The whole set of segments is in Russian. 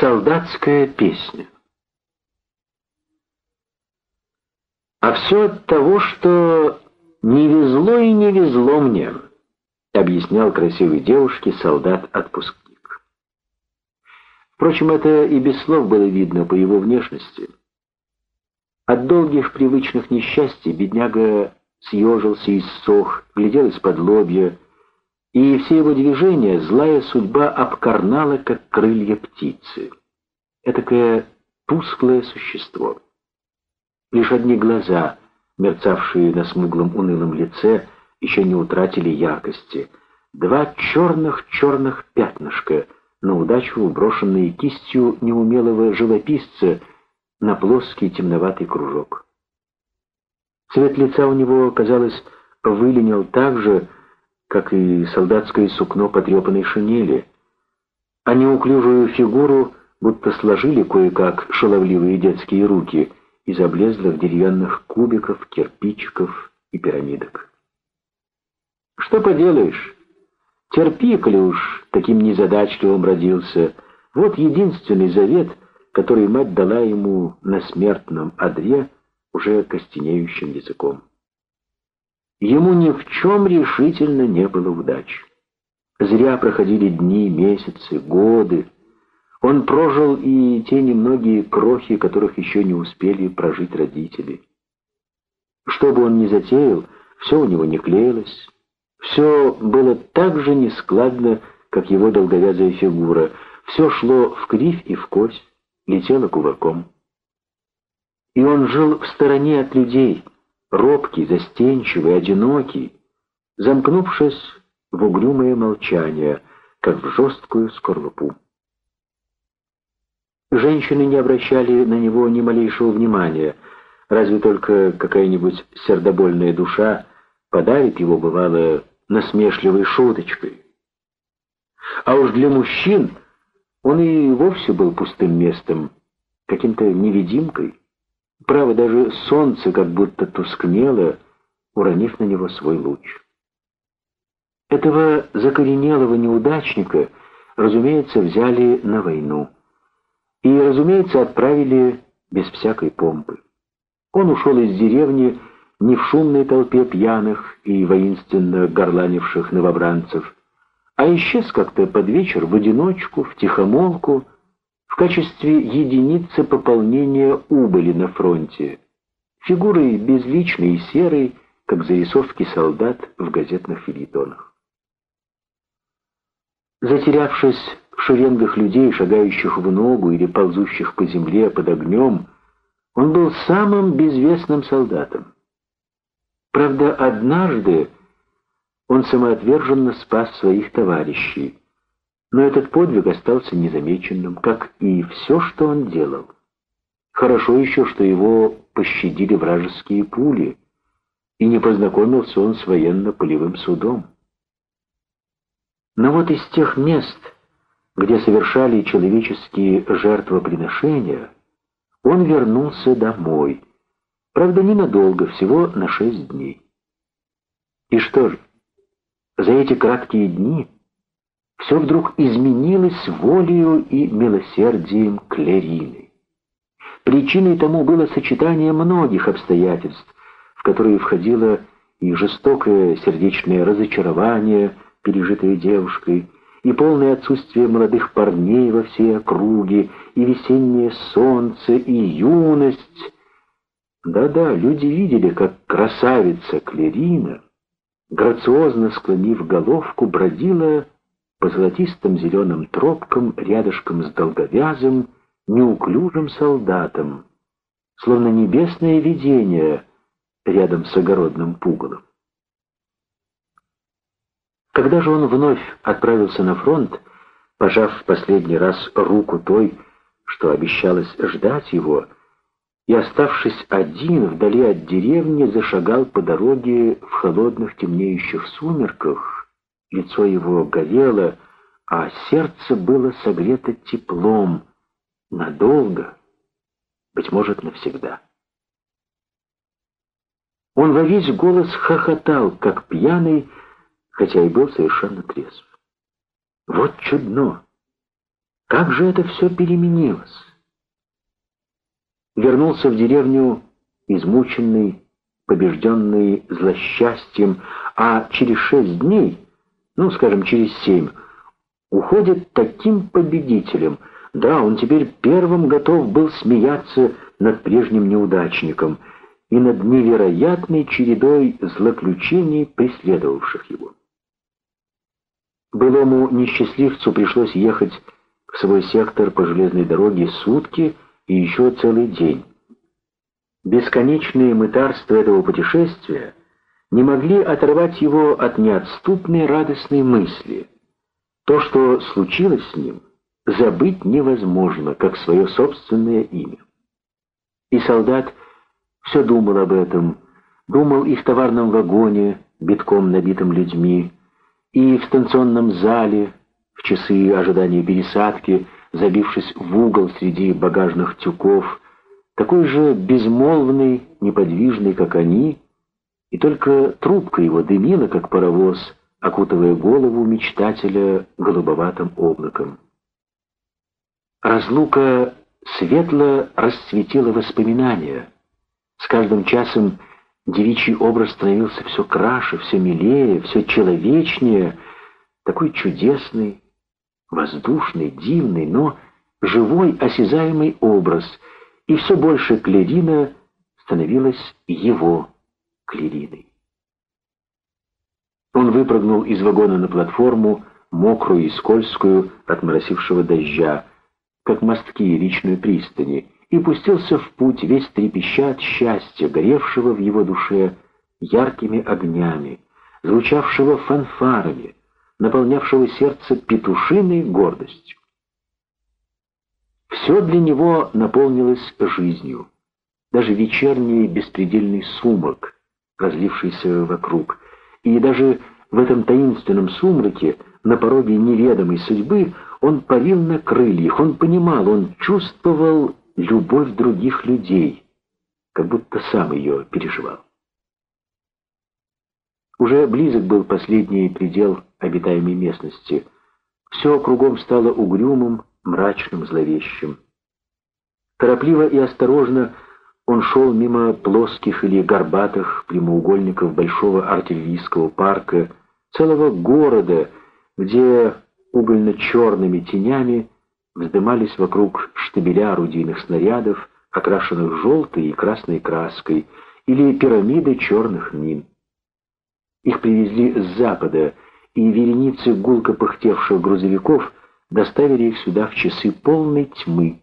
Солдатская песня. А все от того, что не везло и не везло мне, объяснял красивой девушке солдат-отпускник. Впрочем, это и без слов было видно по его внешности. От долгих привычных несчастий бедняга съежился и ссох, глядел из-под лобья, и все его движения злая судьба обкорнала, как крылья птицы. Этакое тусклое существо. Лишь одни глаза, мерцавшие на смуглом унылом лице, еще не утратили яркости. Два черных-черных пятнышка, на удачу брошенные кистью неумелого живописца на плоский темноватый кружок. Цвет лица у него, казалось, выленил так же, как и солдатское сукно потрепанной шинели, а неуклюжую фигуру будто сложили кое-как шаловливые детские руки из облезлых деревянных кубиков, кирпичиков и пирамидок. Что поделаешь, терпи, коли уж таким незадачливым родился. Вот единственный завет, который мать дала ему на смертном одре, уже костенеющим языком. Ему ни в чем решительно не было удачи. Зря проходили дни, месяцы, годы. Он прожил и те немногие крохи, которых еще не успели прожить родители. Что бы он ни затеял, все у него не клеилось. Все было так же нескладно, как его долговязая фигура. Все шло в кривь и в кость, летело кувырком. И он жил в стороне от людей — робкий, застенчивый, одинокий, замкнувшись в угрюмое молчание, как в жесткую скорлупу. Женщины не обращали на него ни малейшего внимания, разве только какая-нибудь сердобольная душа подарит его, бывало, насмешливой шуточкой. А уж для мужчин он и вовсе был пустым местом, каким-то невидимкой. Право, даже солнце как будто тускнело, уронив на него свой луч. Этого закоренелого неудачника, разумеется, взяли на войну. И, разумеется, отправили без всякой помпы. Он ушел из деревни не в шумной толпе пьяных и воинственно горланивших новобранцев, а исчез как-то под вечер в одиночку, в тихомолку, качестве единицы пополнения убыли на фронте, фигурой безличной и серой, как зарисовки солдат в газетных филитонах. Затерявшись в шеренгах людей, шагающих в ногу или ползущих по земле под огнем, он был самым безвестным солдатом. Правда, однажды он самоотверженно спас своих товарищей, но этот подвиг остался незамеченным, как и все, что он делал. Хорошо еще, что его пощадили вражеские пули, и не познакомился он с военно-полевым судом. Но вот из тех мест, где совершали человеческие жертвоприношения, он вернулся домой. Правда, ненадолго, всего на шесть дней. И что же, за эти краткие дни все вдруг изменилось волею и милосердием Клерины. Причиной тому было сочетание многих обстоятельств, в которые входило и жестокое сердечное разочарование, пережитое девушкой, и полное отсутствие молодых парней во всей округе, и весеннее солнце, и юность. Да-да, люди видели, как красавица Клерина, грациозно склонив головку, бродила по золотистым зеленым тропкам рядышком с долговязым, неуклюжим солдатом, словно небесное видение рядом с огородным пугалом. Когда же он вновь отправился на фронт, пожав в последний раз руку той, что обещалось ждать его, и, оставшись один вдали от деревни, зашагал по дороге в холодных темнеющих сумерках, Лицо его горело, а сердце было согрето теплом. Надолго, быть может, навсегда. Он во весь голос хохотал, как пьяный, хотя и был совершенно трезв. Вот чудно! Как же это все переменилось? Вернулся в деревню измученный, побежденный злосчастьем, а через шесть дней, ну, скажем, через семь, уходит таким победителем. Да, он теперь первым готов был смеяться над прежним неудачником и над невероятной чередой злоключений, преследовавших его. Былому несчастливцу пришлось ехать в свой сектор по железной дороге сутки и еще целый день. Бесконечные мытарства этого путешествия не могли оторвать его от неотступной радостной мысли. То, что случилось с ним, забыть невозможно, как свое собственное имя. И солдат все думал об этом, думал и в товарном вагоне, битком набитым людьми, и в станционном зале, в часы ожидания пересадки, забившись в угол среди багажных тюков, такой же безмолвный, неподвижный, как они, и только трубка его дымила, как паровоз, окутывая голову мечтателя голубоватым облаком. Разлука светло расцветила воспоминания. С каждым часом девичий образ становился все краше, все милее, все человечнее, такой чудесный, воздушный, дивный, но живой, осязаемый образ — и все больше Клерина становилась его Клериной. Он выпрыгнул из вагона на платформу, мокрую и скользкую от моросившего дождя, как мостки речной пристани, и пустился в путь, весь трепеща от счастья, горевшего в его душе яркими огнями, звучавшего фанфарами, наполнявшего сердце петушиной гордостью. Все для него наполнилось жизнью. Даже вечерний беспредельный сумрак, разлившийся вокруг. И даже в этом таинственном сумраке, на пороге неведомой судьбы, он парил на крыльях, он понимал, он чувствовал любовь других людей, как будто сам ее переживал. Уже близок был последний предел обитаемой местности. Все кругом стало угрюмым, мрачным, зловещим. Торопливо и осторожно он шел мимо плоских или горбатых прямоугольников большого артиллерийского парка, целого города, где угольно-черными тенями вздымались вокруг штабеля орудийных снарядов, окрашенных желтой и красной краской, или пирамиды черных мин. Их привезли с запада, и вереницы гулко пыхтевших грузовиков доставили их сюда в часы полной тьмы,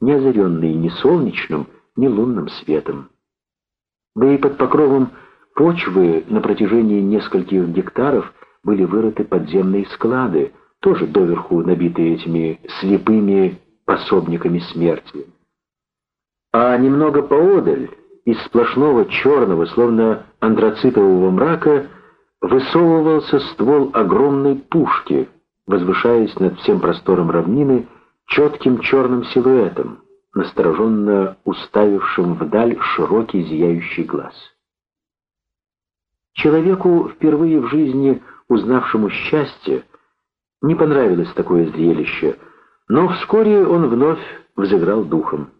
не озаренные ни солнечным, ни лунным светом. Да и под покровом почвы на протяжении нескольких гектаров были вырыты подземные склады, тоже доверху набитые этими слепыми пособниками смерти. А немного поодаль, из сплошного черного, словно антрацитового мрака, высовывался ствол огромной пушки — возвышаясь над всем простором равнины четким черным силуэтом, настороженно уставившим вдаль широкий зияющий глаз. Человеку, впервые в жизни узнавшему счастье, не понравилось такое зрелище, но вскоре он вновь взыграл духом.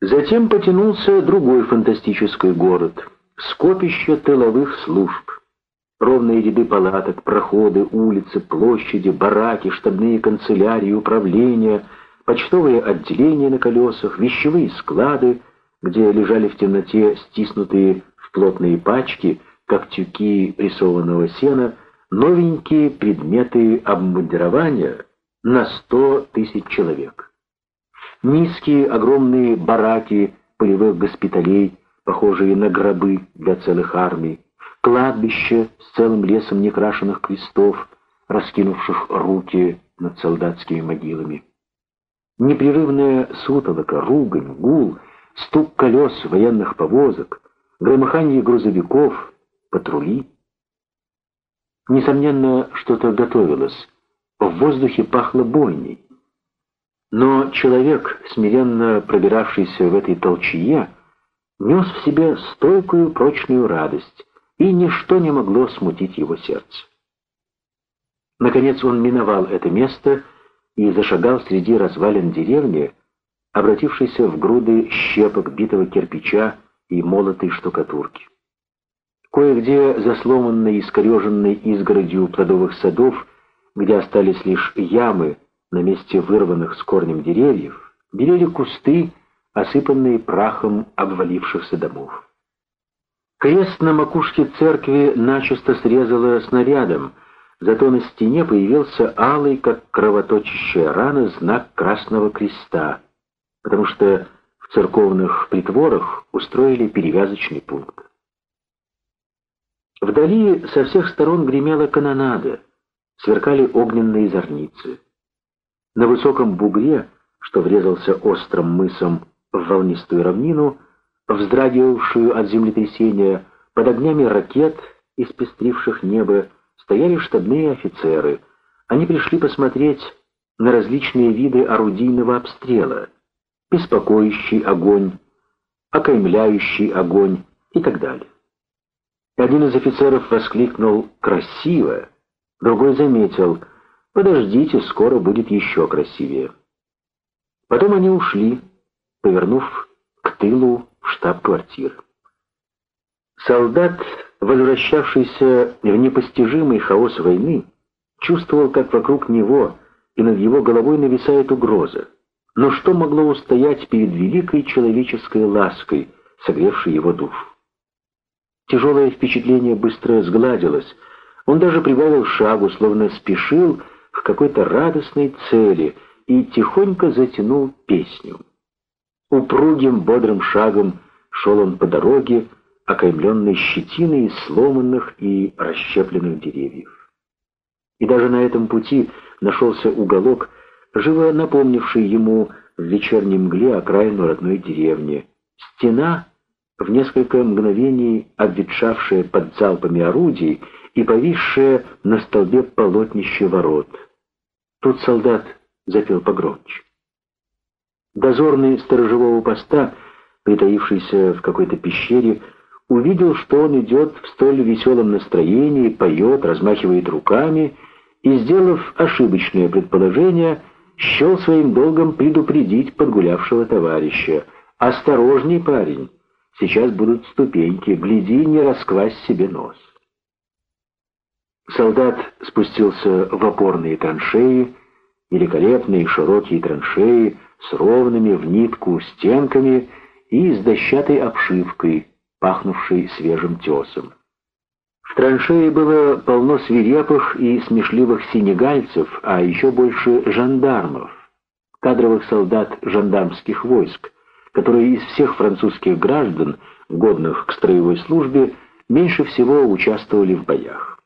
Затем потянулся другой фантастический город — скопище тыловых служб — Ровные ряды палаток, проходы, улицы, площади, бараки, штабные канцелярии, управления, почтовые отделения на колесах, вещевые склады, где лежали в темноте стиснутые в плотные пачки, как тюки прессованного сена, новенькие предметы обмундирования на сто тысяч человек. Низкие огромные бараки полевых госпиталей, похожие на гробы для целых армий, кладбище с целым лесом некрашенных крестов, раскинувших руки над солдатскими могилами. Непрерывная сутолока, ругань, гул, стук колес военных повозок, громыхание грузовиков, патрули. Несомненно, что-то готовилось. В воздухе пахло бойней. Но человек, смиренно пробиравшийся в этой толчье, нес в себе стойкую прочную радость, и ничто не могло смутить его сердце. Наконец он миновал это место и зашагал среди развалин деревни, обратившейся в груды щепок битого кирпича и молотой штукатурки. Кое-где за сломанной и искореженной изгородью плодовых садов, где остались лишь ямы на месте вырванных с корнем деревьев, белели кусты, осыпанные прахом обвалившихся домов. Крест на макушке церкви начисто срезало снарядом, зато на стене появился алый, как кровоточащая рана, знак Красного Креста, потому что в церковных притворах устроили перевязочный пункт. Вдали со всех сторон гремела канонада, сверкали огненные зорницы. На высоком бугре, что врезался острым мысом в волнистую равнину, вздрагивавшую от землетрясения, под огнями ракет, испестривших небо, стояли штабные офицеры. Они пришли посмотреть на различные виды орудийного обстрела, беспокоящий огонь, окаймляющий огонь и так далее. Один из офицеров воскликнул «красиво», другой заметил «подождите, скоро будет еще красивее». Потом они ушли, повернув к тылу штаб-квартиры. Солдат, возвращавшийся в непостижимый хаос войны, чувствовал, как вокруг него и над его головой нависает угроза. Но что могло устоять перед великой человеческой лаской, согревшей его душу? Тяжелое впечатление быстро сгладилось. Он даже прибавил шагу, словно спешил к какой-то радостной цели и тихонько затянул песню. Упругим, бодрым шагом шел он по дороге, окаймленной щетиной из сломанных и расщепленных деревьев. И даже на этом пути нашелся уголок, живо напомнивший ему в вечерней мгле окраину родной деревни. Стена, в несколько мгновений обветшавшая под залпами орудий и повисшая на столбе полотнище ворот. Тут солдат запел погромче. Дозорный сторожевого поста, притаившийся в какой-то пещере, увидел, что он идет в столь веселом настроении, поет, размахивает руками и, сделав ошибочное предположение, счел своим долгом предупредить подгулявшего товарища. «Осторожней, парень, сейчас будут ступеньки, гляди, не расквась себе нос». Солдат спустился в опорные траншеи, великолепные широкие траншеи с ровными в нитку стенками и с дощатой обшивкой, пахнувшей свежим тесом. В траншее было полно свирепых и смешливых сенегальцев, а еще больше жандармов, кадровых солдат жандармских войск, которые из всех французских граждан, годных к строевой службе, меньше всего участвовали в боях.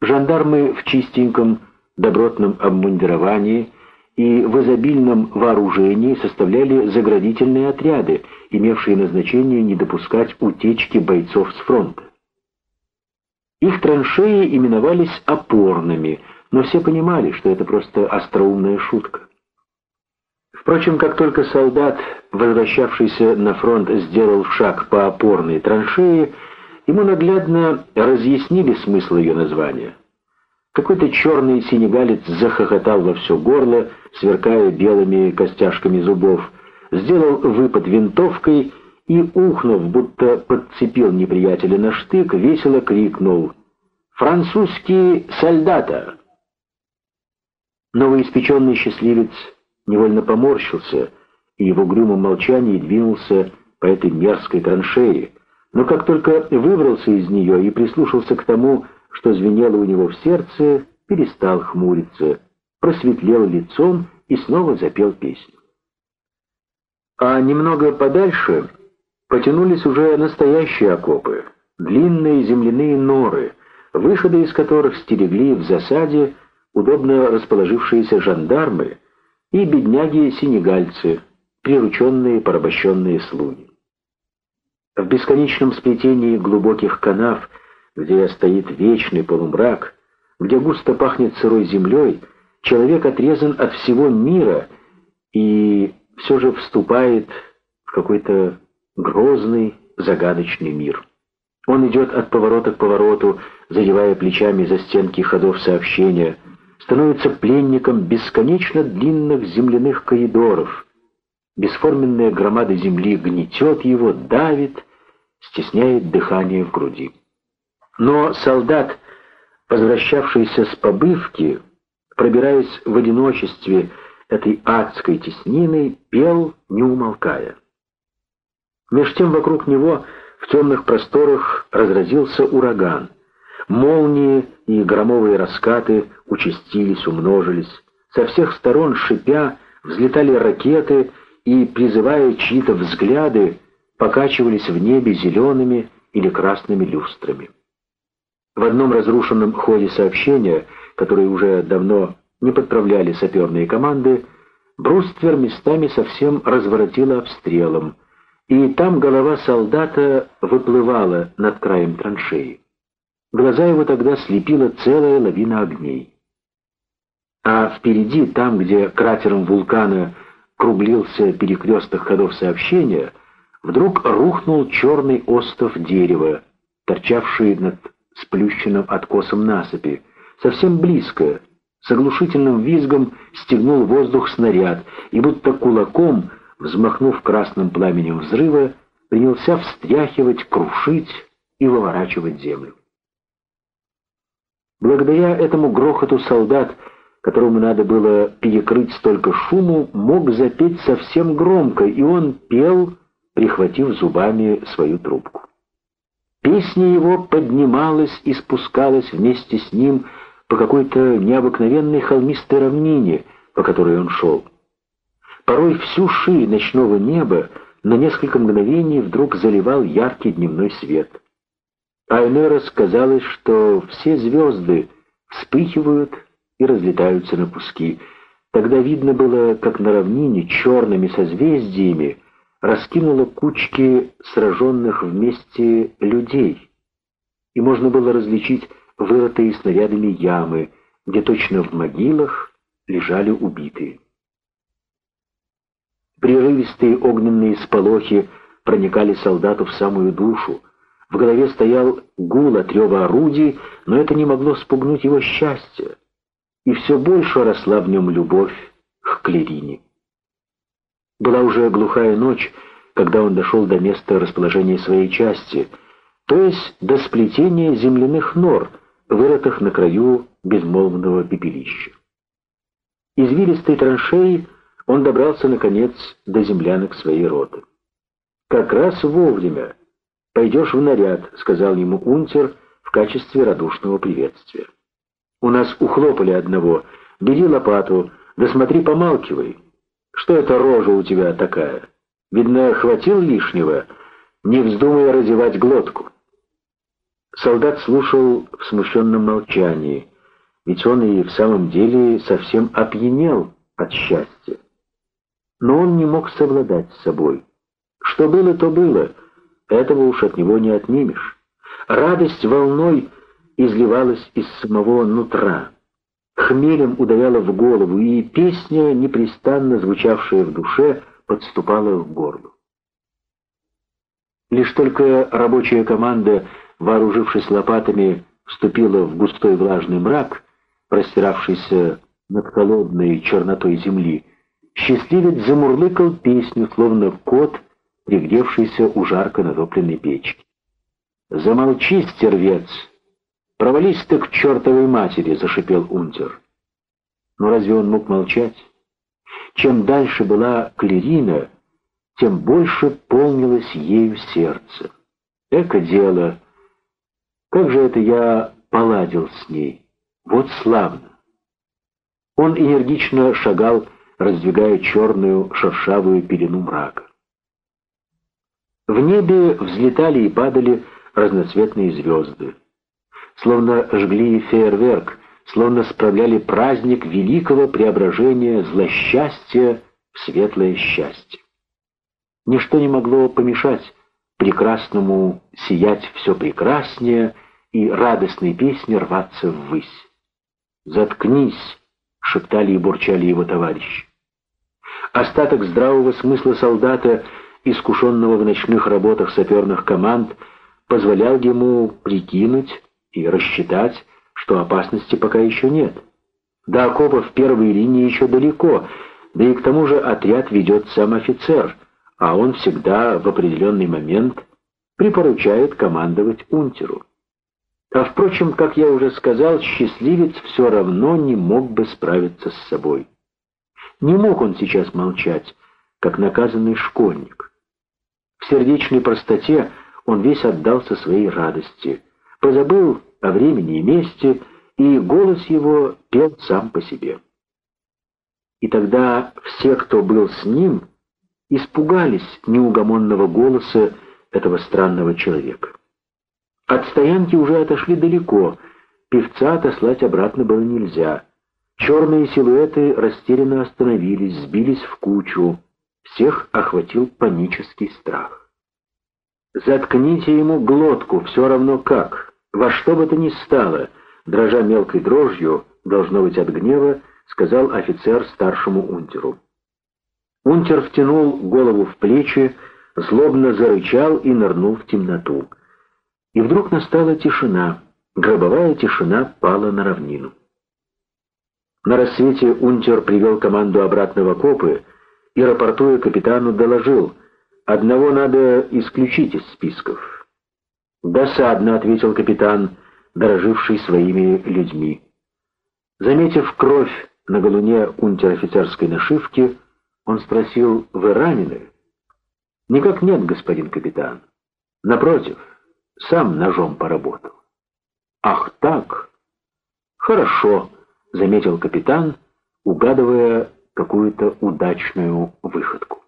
Жандармы в чистеньком, добротном обмундировании и в изобильном вооружении составляли заградительные отряды, имевшие назначение не допускать утечки бойцов с фронта. Их траншеи именовались опорными, но все понимали, что это просто остроумная шутка. Впрочем, как только солдат, возвращавшийся на фронт, сделал шаг по опорной траншее, ему наглядно разъяснили смысл ее названия. Какой-то черный сенегалец захохотал во все горло, сверкая белыми костяшками зубов, сделал выпад винтовкой и, ухнув, будто подцепил неприятеля на штык, весело крикнул «Французский солдата!». Новоиспеченный счастливец невольно поморщился и в угрюмом молчании двинулся по этой мерзкой траншее, но как только выбрался из нее и прислушался к тому, что звенело у него в сердце, перестал хмуриться, просветлел лицом и снова запел песню. А немного подальше потянулись уже настоящие окопы, длинные земляные норы, выходы из которых стерегли в засаде удобно расположившиеся жандармы и бедняги-сенегальцы, прирученные порабощенные слуги. В бесконечном сплетении глубоких канав – где стоит вечный полумрак, где густо пахнет сырой землей, человек отрезан от всего мира и все же вступает в какой-то грозный, загадочный мир. Он идет от поворота к повороту, задевая плечами за стенки ходов сообщения, становится пленником бесконечно длинных земляных коридоров. Бесформенная громада земли гнетет его, давит, стесняет дыхание в груди. Но солдат, возвращавшийся с побывки, пробираясь в одиночестве этой адской теснины, пел, не умолкая. Меж тем вокруг него в темных просторах разразился ураган. Молнии и громовые раскаты участились, умножились. Со всех сторон, шипя, взлетали ракеты и, призывая чьи-то взгляды, покачивались в небе зелеными или красными люстрами. В одном разрушенном ходе сообщения, который уже давно не подправляли саперные команды, бруствер местами совсем разворотило обстрелом, и там голова солдата выплывала над краем траншеи. Глаза его тогда слепила целая лавина огней. А впереди, там, где кратером вулкана круглился перекресток ходов сообщения, вдруг рухнул черный остов дерева, торчавший над сплющенным откосом насыпи, совсем близко, с оглушительным визгом стегнул воздух снаряд и будто кулаком, взмахнув красным пламенем взрыва, принялся встряхивать, крушить и выворачивать землю. Благодаря этому грохоту солдат, которому надо было перекрыть столько шуму, мог запеть совсем громко, и он пел, прихватив зубами свою трубку. Песня его поднималась и спускалась вместе с ним по какой-то необыкновенной холмистой равнине, по которой он шел. Порой всю ширь ночного неба на несколько мгновений вдруг заливал яркий дневной свет. Айнерос казалось, что все звезды вспыхивают и разлетаются на куски. Тогда видно было, как на равнине черными созвездиями раскинуло кучки сраженных вместе людей, и можно было различить вырытые снарядами ямы, где точно в могилах лежали убитые. Прерывистые огненные сполохи проникали солдату в самую душу. В голове стоял гул от рева орудий, но это не могло спугнуть его счастья. И все больше росла в нем любовь к Клерине. Была уже глухая ночь, когда он дошел до места расположения своей части, то есть до сплетения земляных нор, вырытых на краю безмолвного пепелища. Извилистой траншеи он добрался, наконец, до землянок своей роты. «Как раз вовремя. Пойдешь в наряд», — сказал ему унтер в качестве радушного приветствия. «У нас ухлопали одного. Бери лопату, да смотри, помалкивай. Что это рожа у тебя такая? Видно, хватил лишнего, не вздумай разевать глотку. Солдат слушал в смущенном молчании, ведь он и в самом деле совсем опьянел от счастья. Но он не мог совладать с собой. Что было, то было, этого уж от него не отнимешь. Радость волной изливалась из самого нутра хмелем ударяла в голову, и песня, непрестанно звучавшая в душе, подступала к горлу. Лишь только рабочая команда, вооружившись лопатами, вступила в густой влажный мрак, простиравшийся над холодной чернотой земли, счастливец замурлыкал песню, словно кот, пригревшийся у жарко натопленной печки. «Замолчи, стервец!» «Провались ты к чертовой матери!» — зашипел унтер. Но разве он мог молчать? Чем дальше была Клерина, тем больше полнилось ею сердце. Эко дело! Как же это я поладил с ней? Вот славно! Он энергично шагал, раздвигая черную шершавую пелену мрака. В небе взлетали и падали разноцветные звезды словно жгли фейерверк, словно справляли праздник великого преображения злосчастья в светлое счастье. Ничто не могло помешать прекрасному сиять все прекраснее и радостной песне рваться ввысь. «Заткнись!» — шептали и бурчали его товарищи. Остаток здравого смысла солдата, искушенного в ночных работах саперных команд, позволял ему прикинуть, и рассчитать, что опасности пока еще нет. До окопов первой линии еще далеко, да и к тому же отряд ведет сам офицер, а он всегда в определенный момент припоручает командовать унтеру. А впрочем, как я уже сказал, счастливец все равно не мог бы справиться с собой. Не мог он сейчас молчать, как наказанный школьник. В сердечной простоте он весь отдался своей радости, позабыл о времени и месте, и голос его пел сам по себе. И тогда все, кто был с ним, испугались неугомонного голоса этого странного человека. От стоянки уже отошли далеко, певца отослать обратно было нельзя. Черные силуэты растерянно остановились, сбились в кучу. Всех охватил панический страх. «Заткните ему глотку, все равно как, во что бы то ни стало», дрожа мелкой дрожью, должно быть от гнева, сказал офицер старшему унтеру. Унтер втянул голову в плечи, злобно зарычал и нырнул в темноту. И вдруг настала тишина, гробовая тишина пала на равнину. На рассвете Унтер привел команду обратно в окопы и, рапортуя капитану, доложил, «Одного надо исключить из списков». «Досадно», — ответил капитан, дороживший своими людьми. Заметив кровь на галуне унтер-офицерской нашивки, он спросил, «Вы ранены?» «Никак нет, господин капитан. Напротив, сам ножом поработал». «Ах так? Хорошо», — заметил капитан, угадывая какую-то удачную выходку.